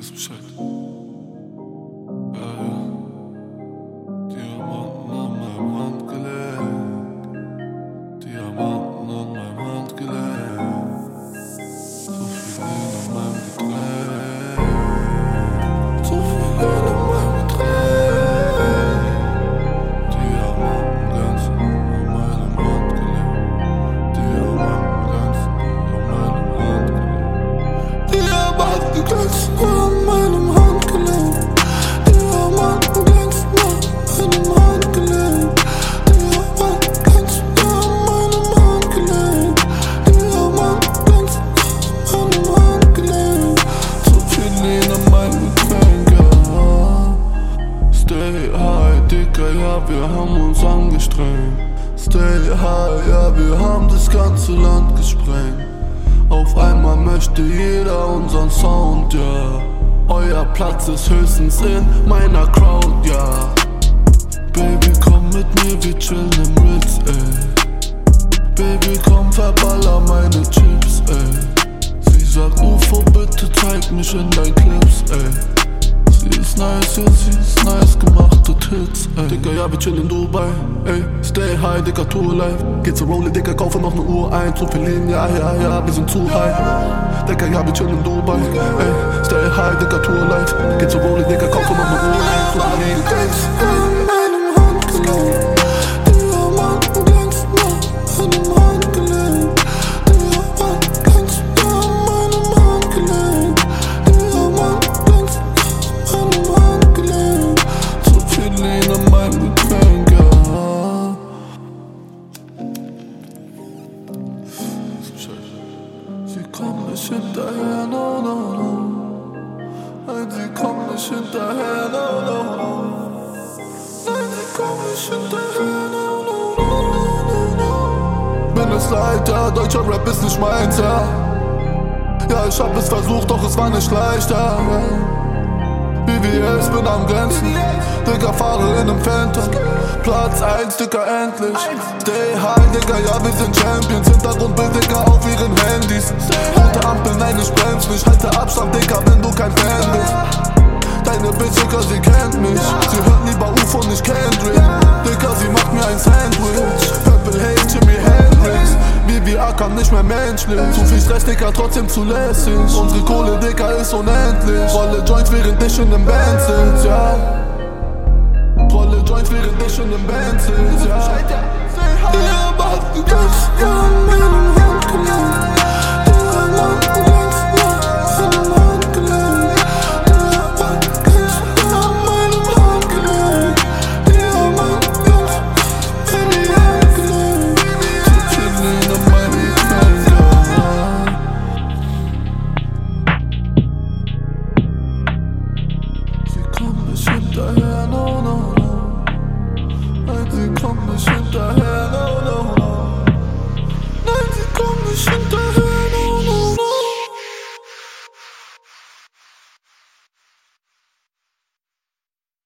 Espírito Santo. Dicker, ja, wir haben uns angestrengt. Stay high, ja, wir haben das ganze Land gesprengt. Auf einmal möchte jeder unseren Sound, ja. Euer Platz ist höchstens in meiner Crowd, ja. Baby, komm mit mir, wir chillen im Ritz, ey. Baby, komm, verballer meine Chips, ey. Sie sagt, UFO, bitte zeig mich in deinen Clips, ey. Sie ist nice, ja, sie ist nice, gemachte Tits, Digga, ja, wir chillen in Dubai, ey. Stay high, Digga, Tour life. Geh zu Rolli, Digga, kaufe noch ne Uhr ein. Zu Lean, ja, ja, ja, wir sind zu high. Digga, ja, wir chillen in Dubai, ey. Stay high, Digga, Tour life. Geh zu Rolli, Digga, kaufe noch ne Uhr ein. Nicht hinterher, no, no, no. Nein, sie kommt nicht hinterher, no, no, no. Nein, sie kommt nicht hinterher, no, no, no, no, no. Bin es leid, ja, deutscher Rap ist nicht meins, ja. Ja, ich hab es versucht, doch es war nicht leicht, ja. BWS, bin am Grenzen. Digga, fahre in nem Phantom. Platz 1, Digga, endlich. Stay high, Digga, ja, wir sind Champions. Hintergrundbild, Digga, auf ihren Handys. Rote Ampel, nein, ich bremse nicht. Halte Abstand, Digga, wenn du kein Fan bist. Deine Bitch, Digga, sie kennt mich. Sie hört lieber UFO, nicht Kendrick. Digga, sie macht mir ein Sandwich. Purple Haze, Jimi Hendrix. BBA kann nicht mehr menschlich. Zu viel Stress, Digga, trotzdem zulässig. Unsere Kohle, Digga, ist unendlich. Rolle Joints, während ich in nem Band sitz, ja. Joints, während ich in nem Band sitz, ja. Ja, Mann, du kannst an meinem Handgelenk. Diamanten glänzen an meinem Handgelenk. Diamanten glänzen an meinem Handgelenk. Diamanten glänzen an meinem Handgelenk. Zu viel Lean an meinem Getränk, ja. Sie kommt nicht hinterher, no, no, no. Nein, sie kommt nicht hinterher,